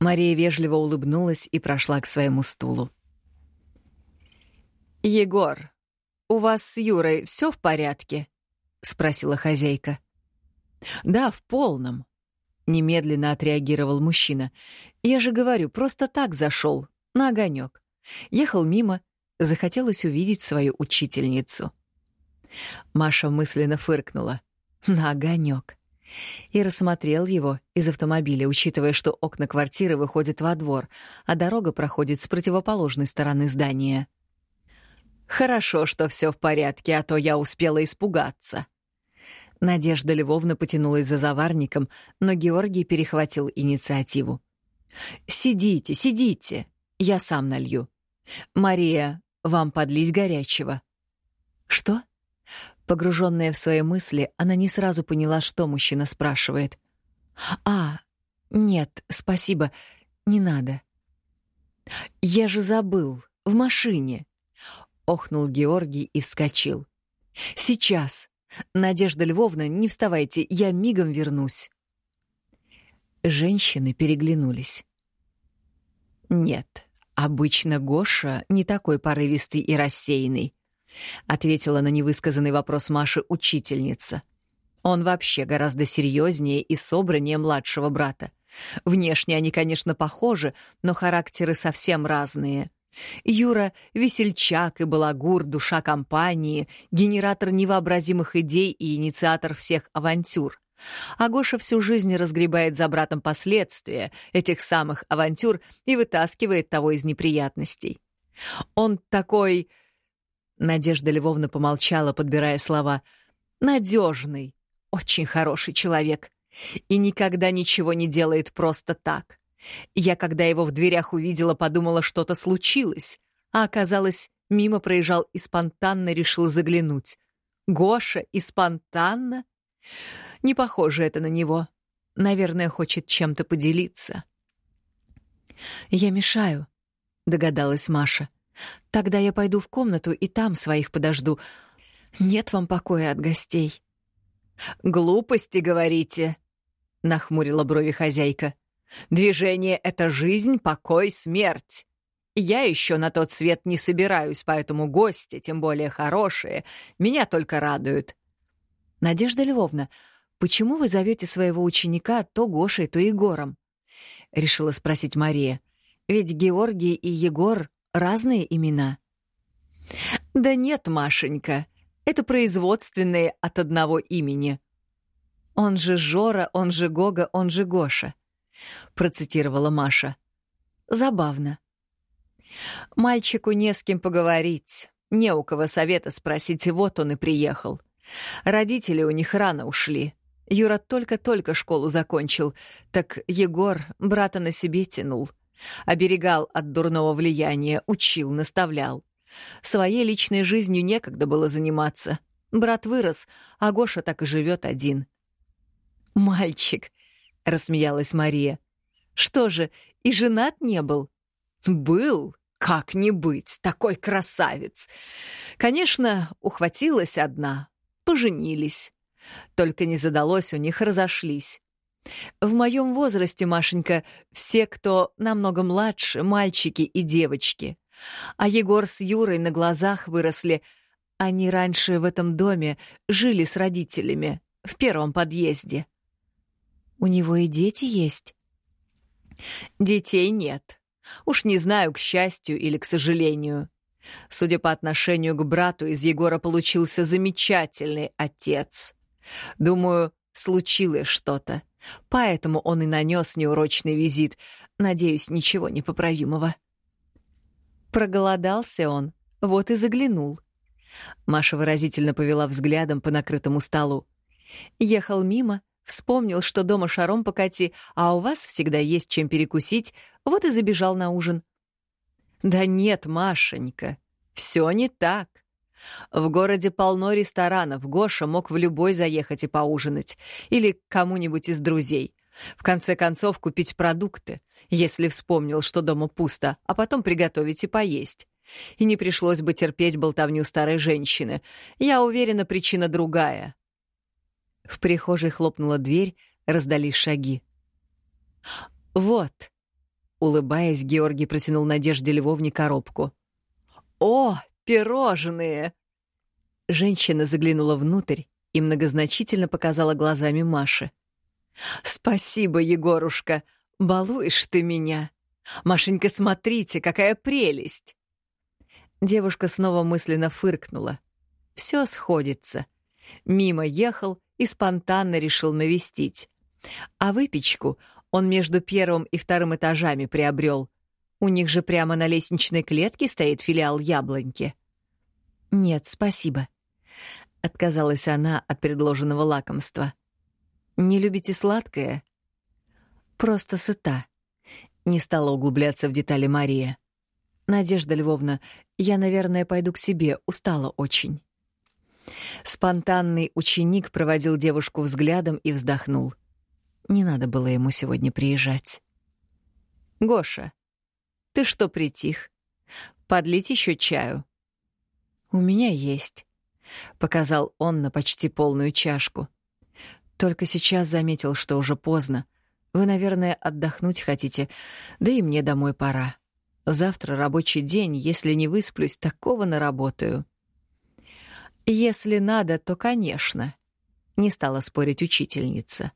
Мария вежливо улыбнулась и прошла к своему стулу. «Егор, у вас с Юрой все в порядке?» — спросила хозяйка. «Да, в полном», — немедленно отреагировал мужчина. «Я же говорю, просто так зашел, на огонек. Ехал мимо, захотелось увидеть свою учительницу». Маша мысленно фыркнула. «На огонек и рассмотрел его из автомобиля, учитывая, что окна квартиры выходят во двор, а дорога проходит с противоположной стороны здания. «Хорошо, что все в порядке, а то я успела испугаться». Надежда Львовна потянулась за заварником, но Георгий перехватил инициативу. «Сидите, сидите, я сам налью. Мария, вам подлить горячего». «Что?» Погруженная в свои мысли, она не сразу поняла, что мужчина спрашивает. «А, нет, спасибо, не надо». «Я же забыл, в машине», — охнул Георгий и вскочил. «Сейчас. Надежда Львовна, не вставайте, я мигом вернусь». Женщины переглянулись. «Нет, обычно Гоша не такой порывистый и рассеянный. — ответила на невысказанный вопрос Маши учительница. «Он вообще гораздо серьезнее и собраннее младшего брата. Внешне они, конечно, похожи, но характеры совсем разные. Юра — весельчак и балагур, душа компании, генератор невообразимых идей и инициатор всех авантюр. А Гоша всю жизнь разгребает за братом последствия этих самых авантюр и вытаскивает того из неприятностей. Он такой Надежда Львовна помолчала, подбирая слова. «Надежный, очень хороший человек. И никогда ничего не делает просто так. Я, когда его в дверях увидела, подумала, что-то случилось, а оказалось, мимо проезжал и спонтанно решил заглянуть. Гоша и спонтанно? Не похоже это на него. Наверное, хочет чем-то поделиться. «Я мешаю», — догадалась Маша. Тогда я пойду в комнату и там своих подожду. Нет вам покоя от гостей. Глупости говорите, нахмурила брови хозяйка. Движение — это жизнь, покой, смерть. Я еще на тот свет не собираюсь, поэтому гости, тем более хорошие, меня только радуют. Надежда Львовна, почему вы зовете своего ученика то Гошей, то Егором? Решила спросить Мария. Ведь Георгий и Егор разные имена? Да нет, Машенька, это производственные от одного имени. Он же Жора, он же Гога, он же Гоша, процитировала Маша. Забавно. Мальчику не с кем поговорить, не у кого совета спросить, вот он и приехал. Родители у них рано ушли. Юра только-только школу закончил, так Егор брата на себе тянул — Оберегал от дурного влияния, учил, наставлял. Своей личной жизнью некогда было заниматься. Брат вырос, а Гоша так и живет один. «Мальчик», — рассмеялась Мария. «Что же, и женат не был?» «Был. Как не быть, такой красавец!» Конечно, ухватилась одна. Поженились. Только не задалось, у них разошлись. В моем возрасте, Машенька, все, кто намного младше, мальчики и девочки. А Егор с Юрой на глазах выросли. Они раньше в этом доме жили с родителями, в первом подъезде. У него и дети есть? Детей нет. Уж не знаю, к счастью или к сожалению. Судя по отношению к брату, из Егора получился замечательный отец. Думаю, случилось что-то. Поэтому он и нанес неурочный визит. Надеюсь, ничего непоправимого. Проголодался он, вот и заглянул. Маша выразительно повела взглядом по накрытому столу. Ехал мимо, вспомнил, что дома шаром покати, а у вас всегда есть чем перекусить, вот и забежал на ужин. Да нет, Машенька, все не так. В городе полно ресторанов, Гоша мог в любой заехать и поужинать. Или кому-нибудь из друзей. В конце концов, купить продукты, если вспомнил, что дома пусто, а потом приготовить и поесть. И не пришлось бы терпеть болтовню старой женщины. Я уверена, причина другая. В прихожей хлопнула дверь, раздались шаги. «Вот», — улыбаясь, Георгий протянул Надежде Львовне коробку. «О, пирожные!» Женщина заглянула внутрь и многозначительно показала глазами Маше. «Спасибо, Егорушка, балуешь ты меня. Машенька, смотрите, какая прелесть!» Девушка снова мысленно фыркнула. Все сходится. Мимо ехал и спонтанно решил навестить. А выпечку он между первым и вторым этажами приобрел. У них же прямо на лестничной клетке стоит филиал «Яблоньки». «Нет, спасибо», — отказалась она от предложенного лакомства. «Не любите сладкое?» «Просто сыта», — не стала углубляться в детали Мария. «Надежда Львовна, я, наверное, пойду к себе, устала очень». Спонтанный ученик проводил девушку взглядом и вздохнул. Не надо было ему сегодня приезжать. «Гоша, ты что притих? Подлить еще чаю?» «У меня есть», — показал он на почти полную чашку. «Только сейчас заметил, что уже поздно. Вы, наверное, отдохнуть хотите, да и мне домой пора. Завтра рабочий день, если не высплюсь, такого наработаю». «Если надо, то, конечно», — не стала спорить учительница.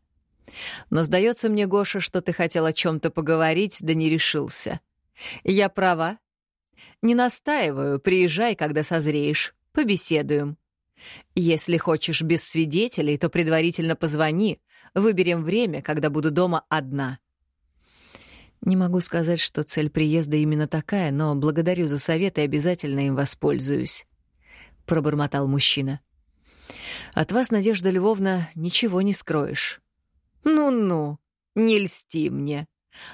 «Но сдается мне, Гоша, что ты хотел о чем-то поговорить, да не решился. Я права?» Не настаиваю, приезжай, когда созреешь, побеседуем. Если хочешь без свидетелей, то предварительно позвони, выберем время, когда буду дома одна. Не могу сказать, что цель приезда именно такая, но благодарю за совет и обязательно им воспользуюсь, пробормотал мужчина. От вас, Надежда Львовна, ничего не скроешь. Ну-ну, не льсти мне.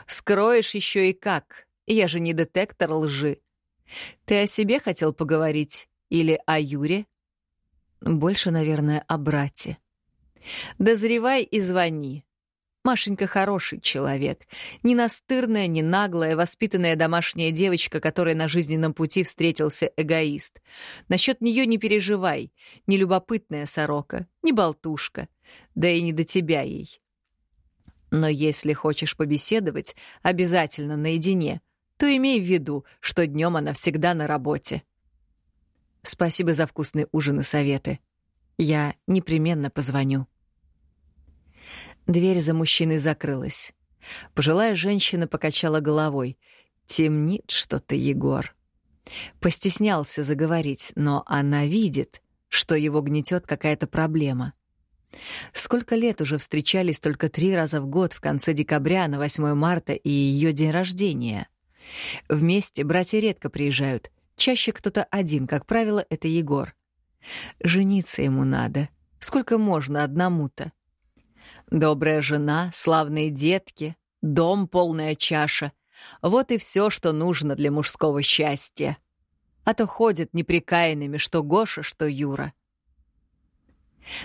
Скроешь еще и как. Я же не детектор лжи. Ты о себе хотел поговорить или о Юре? Больше, наверное, о брате. Дозревай и звони. Машенька хороший человек. Не настырная, не наглая, воспитанная домашняя девочка, которой на жизненном пути встретился эгоист. Насчет нее не переживай. Не любопытная сорока, не болтушка. Да и не до тебя ей. Но если хочешь побеседовать, обязательно наедине — то имей в виду, что днем она всегда на работе. Спасибо за вкусный ужин и советы. Я непременно позвоню. Дверь за мужчиной закрылась. Пожилая женщина покачала головой. «Темнит что-то, Егор». Постеснялся заговорить, но она видит, что его гнетет какая-то проблема. Сколько лет уже встречались только три раза в год в конце декабря на 8 марта и ее день рождения. Вместе братья редко приезжают, чаще кто-то один, как правило, это Егор. Жениться ему надо. Сколько можно одному-то? Добрая жена, славные детки, дом полная чаша. Вот и все, что нужно для мужского счастья. А то ходят неприкаянными что Гоша, что Юра.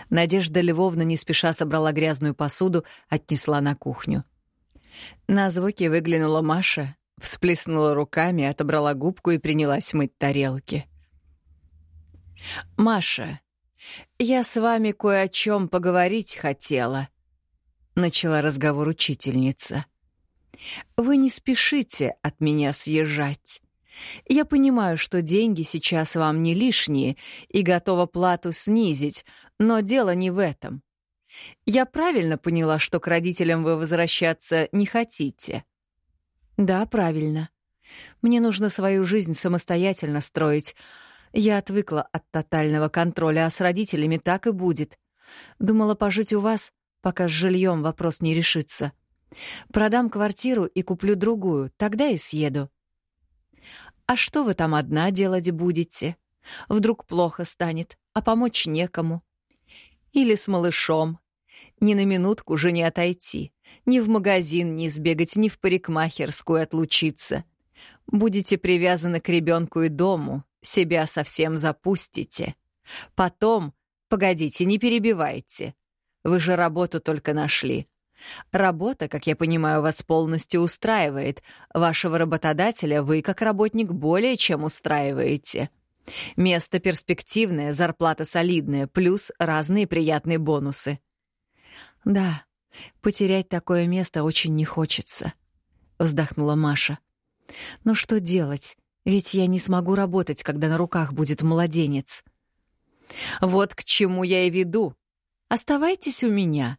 Надежда Львовна не спеша собрала грязную посуду, отнесла на кухню. На звуки выглянула Маша, всплеснула руками, отобрала губку и принялась мыть тарелки. «Маша, я с вами кое о чем поговорить хотела», — начала разговор учительница. «Вы не спешите от меня съезжать. Я понимаю, что деньги сейчас вам не лишние и готова плату снизить, но дело не в этом. Я правильно поняла, что к родителям вы возвращаться не хотите?» «Да, правильно. Мне нужно свою жизнь самостоятельно строить. Я отвыкла от тотального контроля, а с родителями так и будет. Думала пожить у вас, пока с жильем вопрос не решится. Продам квартиру и куплю другую, тогда и съеду. А что вы там одна делать будете? Вдруг плохо станет, а помочь некому. Или с малышом. Ни на минутку же не отойти, ни в магазин не сбегать, ни в парикмахерскую отлучиться. Будете привязаны к ребенку и дому, себя совсем запустите. Потом, погодите, не перебивайте. Вы же работу только нашли. Работа, как я понимаю, вас полностью устраивает. Вашего работодателя вы, как работник, более чем устраиваете. Место перспективное, зарплата солидная, плюс разные приятные бонусы. Да, потерять такое место очень не хочется, вздохнула Маша. Но что делать? Ведь я не смогу работать, когда на руках будет младенец. Вот к чему я и веду. Оставайтесь у меня.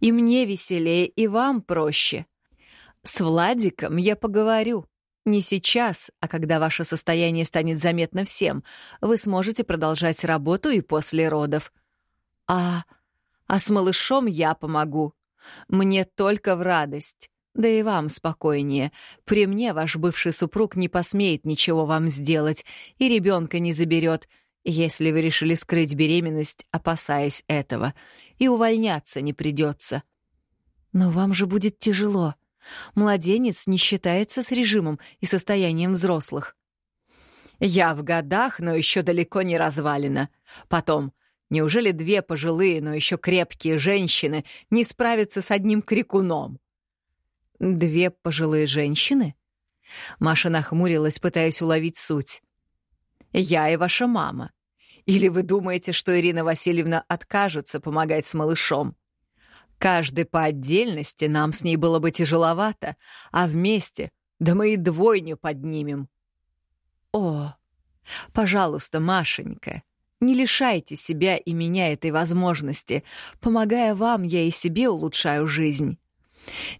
И мне веселее, и вам проще. С Владиком я поговорю. Не сейчас, а когда ваше состояние станет заметно всем, вы сможете продолжать работу и после родов. А... а с малышом я помогу. Мне только в радость. Да и вам спокойнее. При мне ваш бывший супруг не посмеет ничего вам сделать и ребенка не заберет, если вы решили скрыть беременность, опасаясь этого, и увольняться не придется. Но вам же будет тяжело. Младенец не считается с режимом и состоянием взрослых. Я в годах, но еще далеко не развалена. Потом, неужели две пожилые, но еще крепкие женщины не справятся с одним крикуном? Две пожилые женщины? Маша нахмурилась, пытаясь уловить суть. Я и ваша мама. Или вы думаете, что Ирина Васильевна откажется помогать с малышом? Каждый по отдельности нам с ней было бы тяжеловато, а вместе, да мы и двойню поднимем. О, пожалуйста, Машенька, не лишайте себя и меня этой возможности. Помогая вам, я и себе улучшаю жизнь.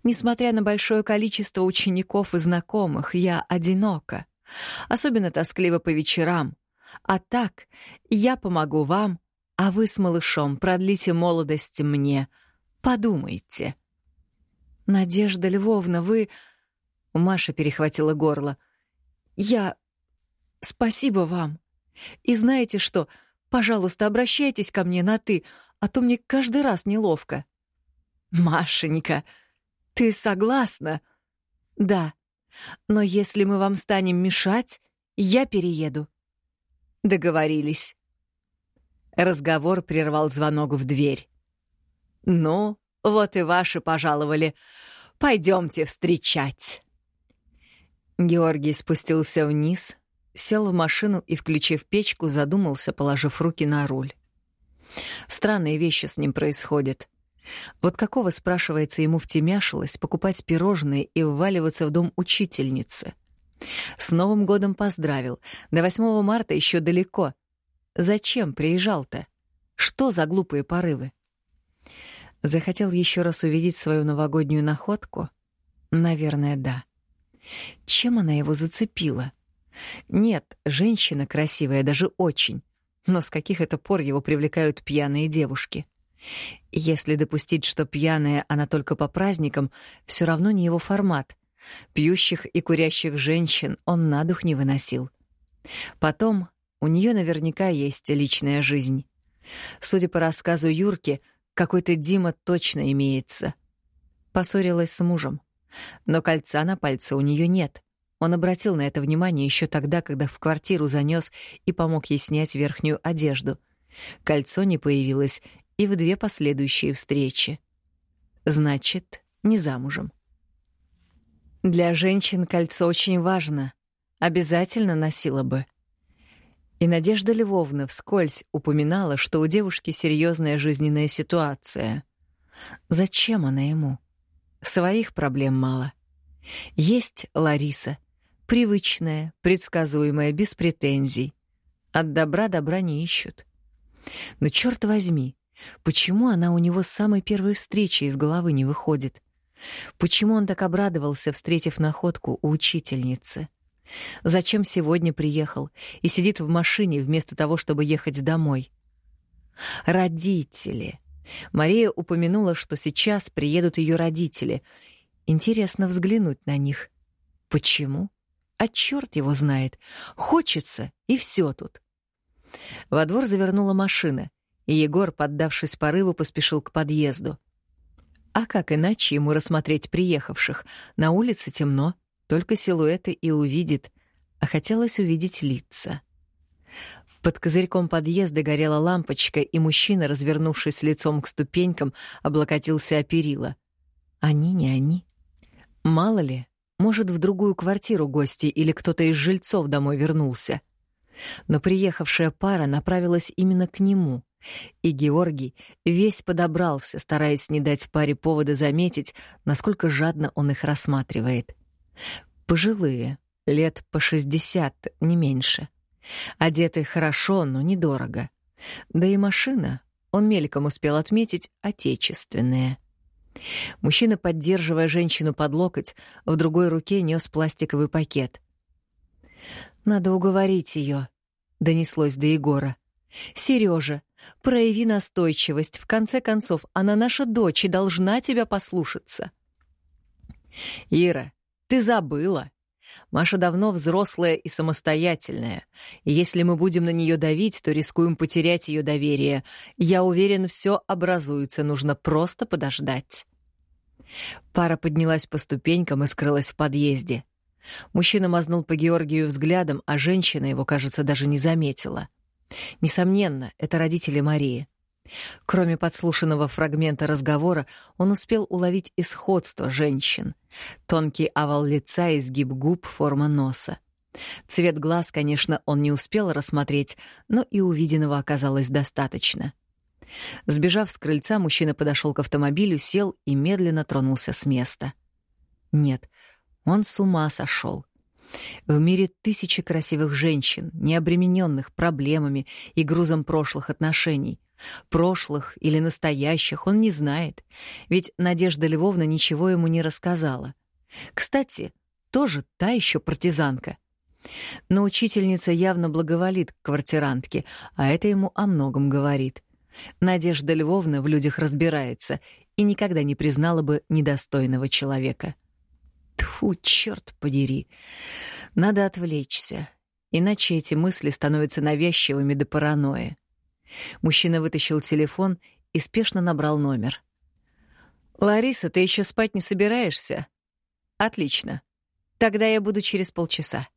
Несмотря на большое количество учеников и знакомых, я одинока. Особенно тоскливо по вечерам. А так, я помогу вам, а вы с малышом продлите молодость мне. Подумайте. Надежда Львовна, вы... У Маши перехватило горло. Я... Спасибо вам. И знаете что? Пожалуйста, обращайтесь ко мне на «ты», а то мне каждый раз неловко. Машенька, ты согласна? Да. Но если мы вам станем мешать, я перееду. Договорились. Разговор прервал звонок в дверь. Ну, вот и ваши пожаловали. Пойдемте встречать. Георгий спустился вниз, сел в машину и, включив печку, задумался, положив руки на руль. Странные вещи с ним происходят. Вот какого, спрашивается, ему втемяшилось покупать пирожные и вваливаться в дом учительницы? С Новым годом поздравил. До 8 марта еще далеко. Зачем приезжал-то? Что за глупые порывы? Захотел еще раз увидеть свою новогоднюю находку? Наверное, да. Чем она его зацепила? Нет, женщина красивая, даже очень. Но с каких это пор его привлекают пьяные девушки? Если допустить, что пьяная она только по праздникам, все равно не его формат. Пьющих и курящих женщин он на дух не выносил. Потом у нее наверняка есть личная жизнь. Судя по рассказу Юрки, какой-то Дима точно имеется. Поссорилась с мужем. Но кольца на пальце у нее нет. Он обратил на это внимание еще тогда, когда в квартиру занес и помог ей снять верхнюю одежду. Кольцо не появилось и в две последующие встречи. Значит, не замужем. Для женщин кольцо очень важно. Обязательно носила бы. И Надежда Львовна вскользь упоминала, что у девушки серьезная жизненная ситуация. Зачем она ему? Своих проблем мало. Есть Лариса, привычная, предсказуемая, без претензий. От добра добра не ищут. Но черт возьми, почему она у него с самой первой встречи из головы не выходит? Почему он так обрадовался, встретив находку у учительницы? Зачем сегодня приехал и сидит в машине вместо того, чтобы ехать домой? Родители. Мария упомянула, что сейчас приедут ее родители. Интересно взглянуть на них. Почему? А черт его знает. Хочется, и все тут. Во двор завернула машина, и Егор, поддавшись порыву, поспешил к подъезду. А как иначе ему рассмотреть приехавших? На улице темно только силуэты и увидит, а хотелось увидеть лица. Под козырьком подъезда горела лампочка, и мужчина, развернувшись лицом к ступенькам, облокотился о перила. Они не они. Мало ли, может, в другую квартиру гости или кто-то из жильцов домой вернулся. Но приехавшая пара направилась именно к нему, и Георгий весь подобрался, стараясь не дать паре повода заметить, насколько жадно он их рассматривает. Пожилые, лет по шестьдесят, не меньше. Одеты хорошо, но недорого. Да и машина, он мельком успел отметить, отечественная. Мужчина, поддерживая женщину под локоть, в другой руке нес пластиковый пакет. «Надо уговорить ее», — донеслось до Егора. «Сережа, прояви настойчивость. В конце концов, она наша дочь и должна тебя послушаться». «Ира, ты забыла. Маша давно взрослая и самостоятельная. Если мы будем на нее давить, то рискуем потерять ее доверие. Я уверен, все образуется, нужно просто подождать. Пара поднялась по ступенькам и скрылась в подъезде. Мужчина мазнул по Георгию взглядом, а женщина его, кажется, даже не заметила. Несомненно, это родители Марии. Кроме подслушанного фрагмента разговора, он успел уловить исходство женщин. Тонкий овал лица, изгиб губ, форма носа. Цвет глаз, конечно, он не успел рассмотреть, но и увиденного оказалось достаточно. Сбежав с крыльца, мужчина подошел к автомобилю, сел и медленно тронулся с места. Нет, он с ума сошел. В мире тысячи красивых женщин, не обремененных проблемами и грузом прошлых отношений — Прошлых или настоящих он не знает, ведь Надежда Львовна ничего ему не рассказала. Кстати, тоже та еще партизанка. Но учительница явно благоволит к квартирантке, а это ему о многом говорит. Надежда Львовна в людях разбирается и никогда не признала бы недостойного человека. Тьфу, черт подери. Надо отвлечься, иначе эти мысли становятся навязчивыми до паранойи. Мужчина вытащил телефон и спешно набрал номер. «Лариса, ты еще спать не собираешься?» «Отлично. Тогда я буду через полчаса».